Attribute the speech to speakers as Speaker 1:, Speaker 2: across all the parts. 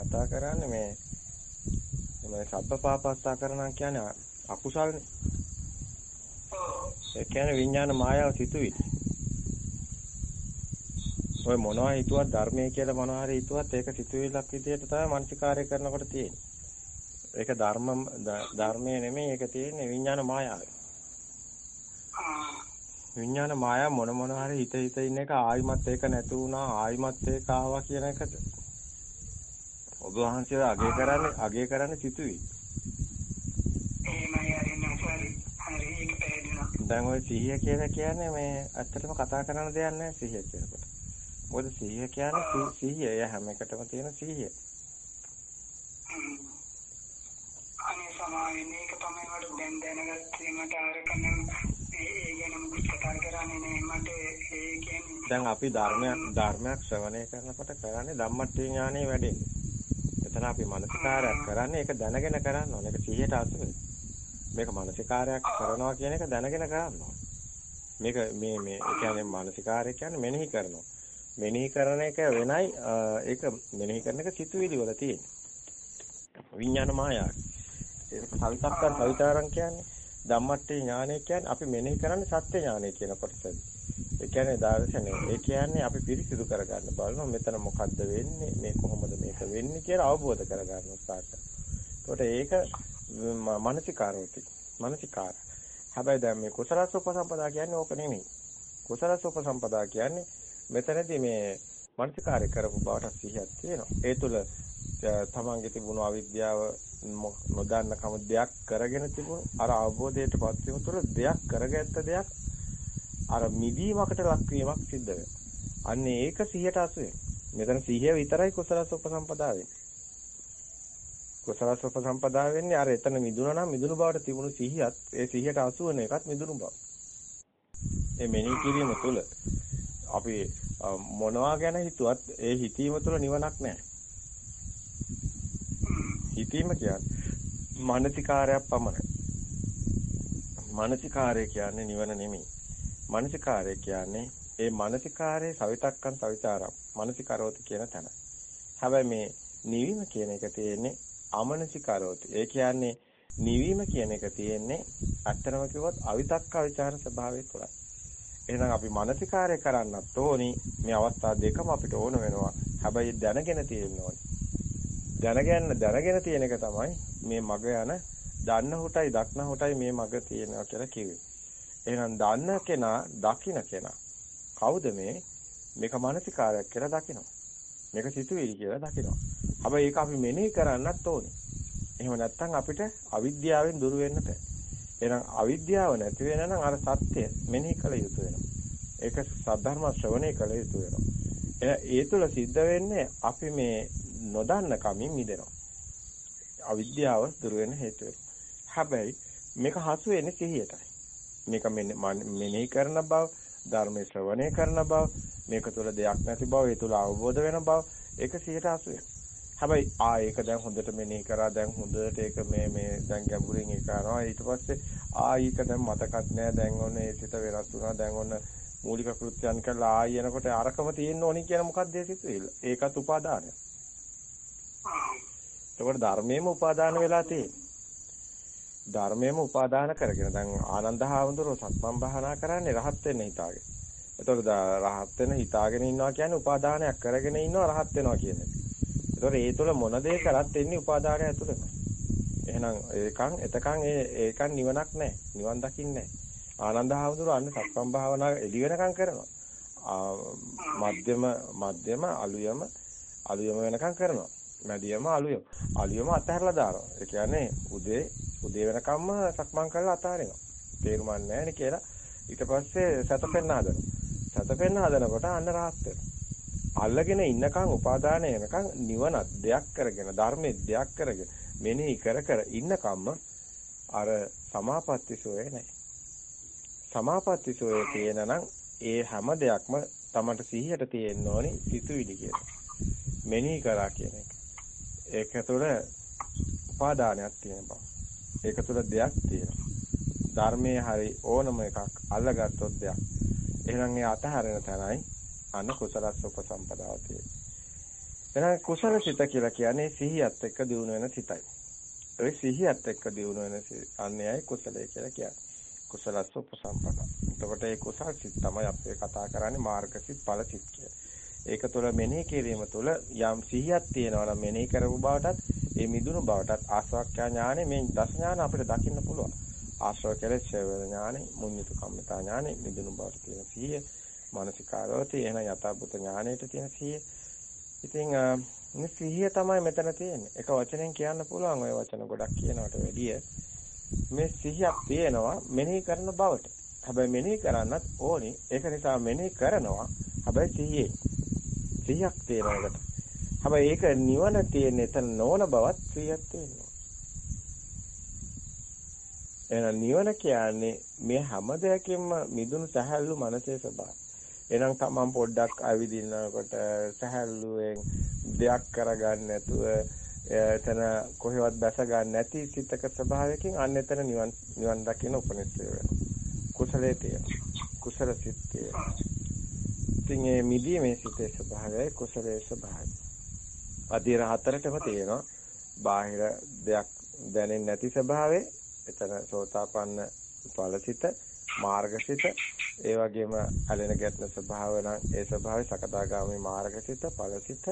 Speaker 1: කතා කරන්නේ මේ මේ සබ්බ පාපස්සා කරනවා කියන්නේ අකුසල්නේ. ඒ කියන්නේ විඥාන මායාව සිතුවිලි. ඔය මොනවා හිතුවත් ධර්මයේ කියලා මොනවා හරි හිතුවත් ඒක සිතුවිල්ලක් විදිහට තමයි මානසිකාරය කරනකොට තියෙන්නේ. ඒක ධර්ම ධර්මයේ නෙමෙයි ඒක තියෙන්නේ විඥාන මායාවේ. විඥාන මායාව මොන මොන හරි හිත හිත ඉන්න එක ආයිමත් ඒක නැති වුණා ආයිමත් ඒක ආවා කියන එකද ඔබ වහන්සේ අගේ කරන්නේ අගේ කරන්නේ සිතුවිලි
Speaker 2: එහෙමයි හරිනේ හරි හරි ඒක පැහැදිලිනවා.
Speaker 1: දැන් ওই සිහිය කියලා කියන්නේ මේ ඇත්තටම කතා කරන දෙයක් නෑ සිහිය කියනකොට. මොකද සිහිය කියන්නේ සිහිය එය හැම එකටම තියෙන සිහිය.
Speaker 2: අනේ සමාවෙන්නේ ඒක තමයි මට දැන් දැනගත්තේ. මට අරකනම් ඒ ගැන මුකුත් කතා කරන්නේ නෑ මට ඒ කියන්නේ
Speaker 1: දැන් අපි ධර්මයක් ධර්මයක් ශ්‍රවණය කරනකොට කරන්නේ ධම්මට්ටි ඥානෙ වැඩෙන්නේ. එතන අපි මානසිකාරයක් කරන්නේ ඒක දැනගෙන කරන්න ඕනේ. ඒක සිහියට අසුවේ. මේක මානසිකාරයක් කරනවා කියන එක දැනගෙන කරන්න ඕනේ. මේක මේ මේ ඒ කියන්නේ මානසිකාරය කියන්නේ මෙනෙහි කරනවා. මෙනෙහි කරන එක වෙනයි ඒක මෙනෙහි කරන එක සිතුවිලි වල තියෙන්නේ. විඥාන මායාව. ඒක සවිතක්කන් සවිතාරම් කියන්නේ ධම්මට්ටි ඥානය කියන්නේ අපි මෙනෙහි කරන්නේ සත්‍ය ඥානය කියන කොටසද. ඒ කියන්නේ දාර්ශනය. ඒ කියන්නේ අපි පිරිසිදු කරගන්න බලනවා මෙතන මොකද්ද වෙන්නේ මේ කොහොමද මේක වෙන්නේ කියලා අවබෝධ කරගන්න උත්සාහ කරනවා. ඒක මානසිකාරෝති. මානසිකාර. හැබැයි දැන් මේ කුසලස උපසම්පදා කියන්නේ ඕක නෙමෙයි. කුසලස උපසම්පදා කියන්නේ මෙතනදී මේ මානසිකාරය කරපු බවට සිහියක් තියෙනවා. ඒ තුළ තමන්ගේ තිබුණු අවිද්‍යාව නොදන්නකම දෙයක් කරගෙන තිබුණු අර අවබෝධයටපත් වීම තුළ දෙයක් කරගත්ත දෙයක් අර මිදීමකට ලක්වීමක් සිද්ධ වෙනවා. අන්න ඒක 100ට 80. මෙතන 100 විතරයි කුසලස උපසම්පදා වෙන්නේ. කුසලස උපසම්පදා වෙන්නේ අර එතන මිදුණා නම් මිදුණු බවට තිබුණු 100ත් ඒ 100ට 80 වෙන එකත් මිදුණු බව. ඒ මෙනෙහි කිරීම තුළ අපි මොනවා ගැන හිතුවත් ඒ හිතීම තුළ නිවනක් නැහැ. හිතීම කියන්නේ මානසිකාරයක් පමණයි. මානසිකාරය කියන්නේ නිවන නෙමෙයි. මානසිකාරය කියන්නේ ඒ මානසිකාරයේ සවිතක්කන් සවිතාරම් මානසිකාරෝති කියන තැන. හැබැයි මේ නිවීම කියන එක තියෙන්නේ අමනසිකාරෝති. ඒ කියන්නේ නිවීම කියන එක තියෙන්නේ අත්‍තරම කිව්වොත් අවිතක්ක විචාර ස්වභාවය තුළයි. එහෙනම් අපි මානසිකාරය කරන්නත් ඕනි. මේ අවස්ථා දෙකම අපිට ඕන වෙනවා. හැබැයි දැනගෙන තියෙන්න ඕනි. දැනගන්න දැනගෙන තියෙන එක තමයි මේ මග යන දන්න හොටයි දක්න හොටයි මේ මග තියෙනවා කියලා කිව්වේ. එහෙනම් දන්න කෙනා දකින්න කෙනා කවුද මේ මේක මානසිකාරයක් කියලා දකිනවා. මේක සිතුවිලි කියලා දකිනවා. හැබැයි ඒක අපි මෙනෙහි කරන්නත් ඕනේ. එහෙම නැත්නම් අපිට අවිද්‍යාවෙන් දුර වෙන්න බෑ. එහෙනම් අවිද්‍යාව නැති වෙන නම් අර සත්‍ය මෙනෙහි කළ යුතු වෙනවා. ඒක සද්ධර්ම ශ්‍රවණය කළ යුතු වෙනවා. ඒ තුළ සිද්ධ වෙන්නේ අපි මේ නොදන්න කමින් මිදෙනවා. අවිද්‍යාව දුර වෙන හේතු හැබැයි මේක හසු වෙන්නේ සිහියටයි. මේක මෙනෙහි කරන බව, ධර්මයේ ශ්‍රවණය කරන බව, මේක තුළ දෙයක් නැති බව, ඒ තුළ අවබෝධ වෙන බව, ඒක සිහියට හසු හැබැයි ආ ඒක දැන් හොඳට මෙනෙහි කරා දැන් හොඳට ඒක මේ මේ දැන් ගැඹුරින් ඒක කරනවා ඊට පස්සේ ආ ඒක දැන් මතකත් නෑ. දැන් ඔන්න ඒ සිත වෙනස් වුණා. දැන් ඔන්න මූලික කෘත්‍යයන් කළා ආ යනකොට අරකම තියෙන්න ඕනි කියන මොකක්ද ඒ සිතුවිල්ල ඒකත් උපාදානය එතකොට ධර්මයේම උපාදාන වෙලා තියෙන්නේ. ධර්මයේම උපාදාන කරගෙන දැන් ආනන්ද හාමුදුරුවෝ සක්මන් භාවනා කරන්නේ රහත් වෙන්න හිතාගෙන. එතකොට රහත් වෙන හිතාගෙන ඉන්නවා කියන්නේ උපාදානයක් කරගෙන ඉන්නවා රහත් වෙනවා කියන එක. එතකොට ඒ තුළ මොන දේ කරත් එන්නේ උපාදානය ඇතුළේම. එහෙනම් ඒකන් එතකන් ඒ ඒකන් නිවනක් නැහැ. නිවන් දකින්නේ නැහැ. ආනන්ද හාමුදුරුවෝ අන්න සක්මන් භාවනා එළි වෙනකන් කරනවා. මධ්‍යම මධ්‍යම අලුයම අලුයම වෙනකන් කරනවා. මැදියම අලුයම. අලුයම අතහැරලා දානවා. ඒ කියන්නේ උදේ උදේ වෙනකම්ම සක්මන් කරලා අතාරිනවා. තේරුමක් නැහැ කියලා ඊට පස්සේ සතපෙන්න හදනවා. සතපෙන්න හදනකොට අන්න rahat අල්ලගෙන ඉන්නකන් උපාදාන එනකන් නිවනක් දෙයක් කරගෙන ධර්මයේ දෙයක් කරගෙන මෙනෙහි කර කර ඉන්නකම්ම අර සමාපatti සෝය නැහැ. සමාපatti සෝය තියෙනනම් ඒ හැම දෙයක්ම තමන්ට සිහියට තියෙන්න ඕනි සිතුවිලි කියලා. මෙනෙහි කරා කියන එක. ඒක තුළ උපාදානයක් තියෙන බව. ඒක තුළ දෙයක් තියෙනවා. ධර්මයේ හරි ඕනම එකක් අල්ලගත්තොත් දෙයක්. එහෙනම් ඒ අතහරින තැනයි අන්න කුසලස්ස උපසම්පදාව තියෙන්නේ. එහෙනම් කුසල සිත කියලා කියන්නේ සිහියත් එක්ක දිනු වෙන සිතයි. ඒ සිහියත් එක්ක දිනු වෙන අන්නේයි කුසලය කියලා කියන්නේ. කුසලස්ස උපසම්පදා. එතකොට ඒ කුසල් සිත් තමයි අපි කතා කරන්නේ මාර්ග සිත් ඵල සිත් කියලා. ඒක තුළ මෙනෙහි කිරීම තුළ යම් සිහියක් තියෙනවා නම් මෙනෙහි කරපු බවටත් ඒ මිදුණු බවටත් ආස්වාක්ඛ්‍යා ඥානෙ මේ දස ඥාන අපිට දකින්න පුළුවන්. ආශ්‍රව කෙලෙස් ඡේවන ඥානෙ, මුඤ්ඤිත කම්මිතා ඥානෙ, මිදුණු බවට තියෙන සිහිය, මානසිකාරෝති එන යථාභූත ඥානෙට තියෙන සිහිය. ඉතින් මේ සිහිය තමයි මෙතන තියෙන්නේ. එක වචනෙන් කියන්න පුළුවන් ওই වචන ගොඩක් කියනවට වැඩිය මේ සිහියක් තියෙනවා මෙනෙහි කරන බවට. හැබැයි මෙනෙහි කරන්නත් ඕනි. ඒක නිසා මෙනෙහි කරනවා. හැබැයි සිහියේ සිහියක් තියෙනවා ඒකට. හැබැයි ඒක නිවන තියෙන එතන නොවන බවත් සිහියක් තියෙනවා. එහෙනම් නිවන කියන්නේ මේ හැම දෙයකින්ම මිදුණු සහැල්ලු මනසේ ස්වභාවය. එහෙනම් තමන් පොඩ්ඩක් අවිදිනකොට සහැල්ලුවෙන් දෙයක් කරගන්න නැතුව එතන කොහෙවත් බැස ගන්න නැති සිතක ස්වභාවයකින් අන්න එතන නිවන් නිවන් දකින්න උපනිෂය වෙනවා. කුසලයේ තියෙන. කුසල සිත්තේ. ඉතින් මේ මිදීමේ සිතේ ස්වභාවයයි කුසලයේ ස්වභාවයයි. අධීර හතරටම තියෙනවා. බාහිර දෙයක් දැනෙන්නේ නැති ස්වභාවය. එතන සෝතාපන්න ඵලසිත, මාර්ගසිත, ඒ වගේම ඇලෙන ගැටෙන ස්වභාව නම් ඒ ස්වභාවය සකදාගාමී මාර්ගසිත, ඵලසිත,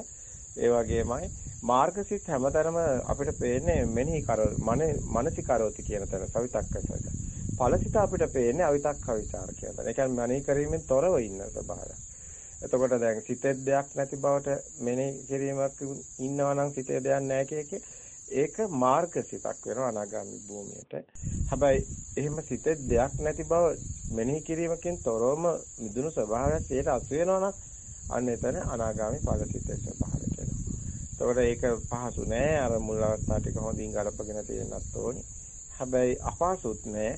Speaker 1: ඒ වගේමයි මාර්ගසිත හැමතරම අපිට පේන්නේ මෙනෙහි කර මනසිකරෝති කියන තැන සවිතක්කසක. ඵලසිත අපිට පේන්නේ අවිතක්ක විචාර කියන තැන. ඒ කියන්නේ මෙනෙහි කිරීමෙන් තොරව ඉන්න ස්වභාවය. එතකොට දැන් සිතේ දෙයක් නැති බවට මෙනෙහි කිරීමක් ඉන්නවා නම් සිතේ දෙයක් නැහැ කියකේ ඒක මාර්ගසිතක් වෙනවා අනාගාමි භූමියට. හැබැයි එහෙම සිතේ දෙයක් නැති බව මෙනෙහි කිරීමකින් තොරවම මිදුණු ස්වභාවයක් ඒට අසු වෙනවා නම් අන්න එතන අනාගාමි ඵලසිතේ ස්වභාවය වෙනවා. එතකොට ඒක පහසු නෑ අර මුල් අවස්ථා ටික හොඳින් ගලපගෙන තියෙන්නත් ඕනි. හැබැයි අපහසුත් නෑ.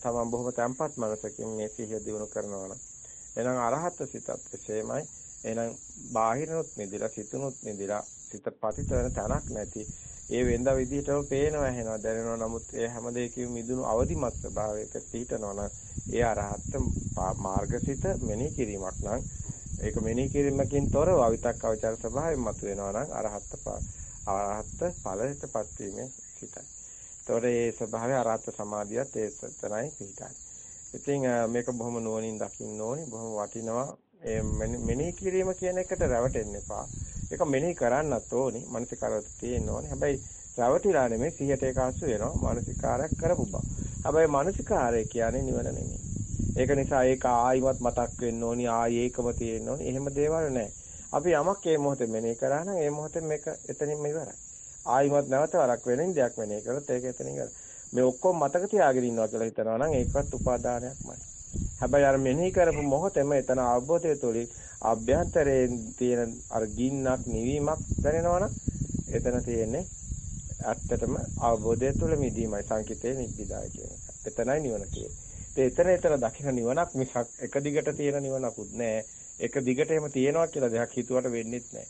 Speaker 1: තමන් බොහොම තැම්පත් මනසකින් මේ සිහිය දිනු කරනවා නම් එහෙනම් අරහත් සිතත් එසේමයි. එහෙනම් බාහිරනොත් නිදිලා සිතුනොත් නිදිලා සිත පතිත වෙන තැනක් නැති ඒ වෙනදා විදිහටම පේනවා ඇහෙනවා දැනෙනවා නමුත් ඒ හැම දෙයකින් මිදුණු අවදිමත් ස්වභාවයක පිහිටනවා නම් ඒ අරහත් මාර්ගසිත මෙනෙහි කිරීමක් නම් ඒක මෙනෙහි කිරීමකින් තොරව අවිතක් අවචර ස්වභාවයෙන් මතුවෙනවා නම් අරහත් අරහත් ඵලයටපත් වීමේ සිතයි. ඒතකොට මේ ස්වභාවය අරහත් සමාධියත් ඒ සතරයි පිහිටන්නේ. ඉතින් මේක බොහොම නුවණින් දකින්න ඕනි. බොහොම වටිනවා. ඒ මෙනෙහි කිරීම කියන එකට රැවටෙන්න එපා. ඒක මෙනෙහි කරන්නත් ඕනි. මානසිකාරයක් තියෙන්න ඕනි. හැබැයි රැවටිලා නෙමෙයි සිහියට ඒක අසු වෙනවා. මානසිකාරයක් කරපු බව. හැබැයි මානසිකාරය කියන්නේ නිවන නෙමෙයි. ඒක නිසා ඒක ආයිමත් මතක් වෙන්න ඕනි. ආයි ඒකම තියෙන්න ඕනි. එහෙම දේවල් නැහැ. අපි යමක් මේ මොහොතේ මෙනෙහි කරා නම් ඒ මොහොතේ මේක එතනින්ම ඉවරයි. ආයිමත් නැවත වරක් වෙනින් දෙයක් මෙනෙහි කරොත් ඒක එතනින් ඉවරයි. මේ ඔක්කොම මතක තියාගෙන ඉන්නවා කියලා හිතනවා නම් ඒකවත් උපාදානයක්මයි. හැබැයි අර මෙනෙහි කරපු මොහොතේම එතන අවබෝධය තුළින් අභ්‍යන්තරයෙන් තියෙන අර ගින්නක් නිවීමක් දැනෙනවා නම් එතන තියෙන්නේ ඇත්තටම අවබෝධය තුළ මිදීමයි සංකිතේ නිබ්බිදාය කියන එක. එතනයි නිවන කියන්නේ. එතන එතන දකින්න නිවනක් මිසක් එක දිගට තියෙන නිවනකුත් නෑ. එක දිගට එහෙම තියෙනවා කියලා දෙයක් හිතුවට වෙන්නේත් නෑ.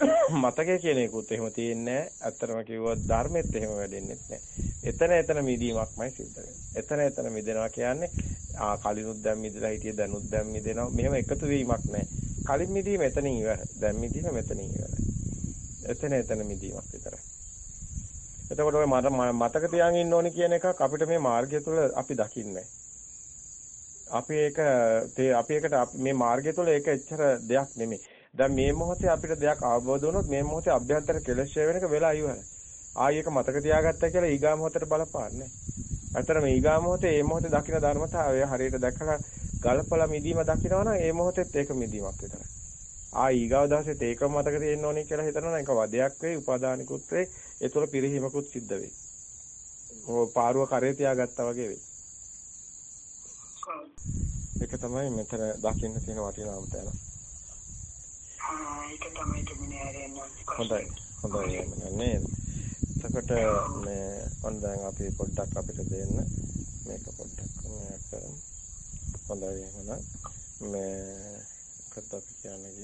Speaker 1: මතකයේ කියන එකකුත් එහෙම තියෙන්නේ නැහැ. ඇත්තටම කිව්වොත් ධර්මෙත් එහෙම වැඩෙන්නේ නැහැ. එතන එතන මිදීමක්මයි සිද්ධ වෙන්නේ. එතන එතන මිදෙනවා කියන්නේ ආ කලිනුත් දැන් මිදලා හිටියේ දැනුත් දැන් මිදෙනවා. මෙහෙම එකතු වීමක් නැහැ. කලින් මිදීම එතනින් ඉවරයි. දැන් මිදීම මෙතනින් ඉවරයි. එතන එතන මිදීමක් විතරයි. එතකොට ඔය මතක තියාගෙන ඉන්න ඕනේ කියන එකක් අපිට මේ මාර්ගය තුළ අපි දකින්නේ අපි ඒක අපි ඒකට මේ මාර්ගය තුළ ඒක එච්චර දෙයක් නෙමෙයි. දැන් මේ මොහොතේ අපිට දෙයක් අවබෝධ වුණොත් මේ මොහොතේ අභ්‍යන්තර කෙලෙස් වෙන එක වෙලා ඉවරයි. ආයි ඒක මතක තියාගත්තා කියලා ඊගා මොහොතට බලපාන්නේ. අතර මේ ඊගා මොහොතේ මේ මොහොතේ දකින්න ධර්මතාවය හරියට දැකලා ගල්පලා මිදීම දකිනවා නම් ඒ මොහොතෙත් ඒක මිදීමක් විතරයි. ආයි ඊගාව දවසෙත් ඒක මතක තියෙන්න ඕනේ කියලා හිතනවා නම් ඒක වදයක් වෙයි, උපාදානිකුත් වෙයි, ඒ තුළ පිරිහීමකුත් සිද්ධ වෙයි. ඕ පාරුව කරේ තියාගත්තා වගේ වෙයි. ඒක තමයි මෙතන දකින්න තියෙන වටිනාම තැන.
Speaker 2: ඒක තමයි තිබුණේ ආරයන්
Speaker 1: හොඳයි. හොඳයි නේද එතකොට මේ ඔන්න දැන් අපි පොඩ්ඩක් අපිට දෙන්න. මේක පොඩ්ඩක් මේ කරමු. හොඳයි එහෙනම්. මේ කතා අපි කියන්නේ